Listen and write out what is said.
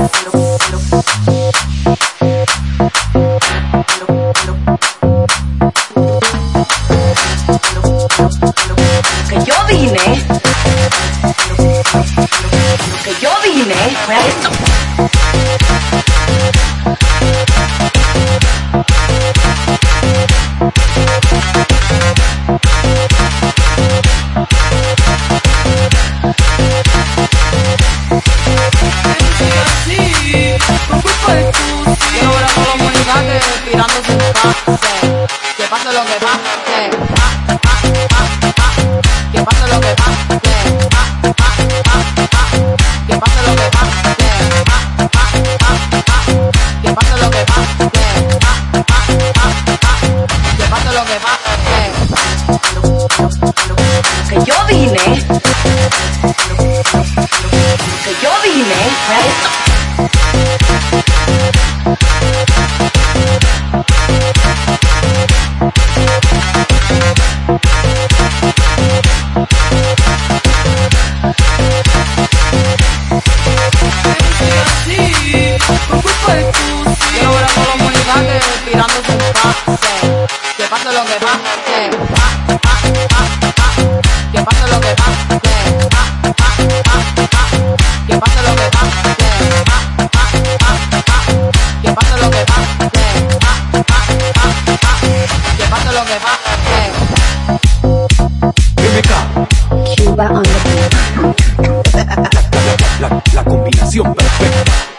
Que yo vine. Que yo vine fue esto. Que pase lo que pase. Que yo vine. Que yo vine fue a esto. de tú. Quiero ver Quemando lo que más me Quemando lo que más me Quemando lo que más me Quemando lo que que Cuba on the beat. La combinación perfecta.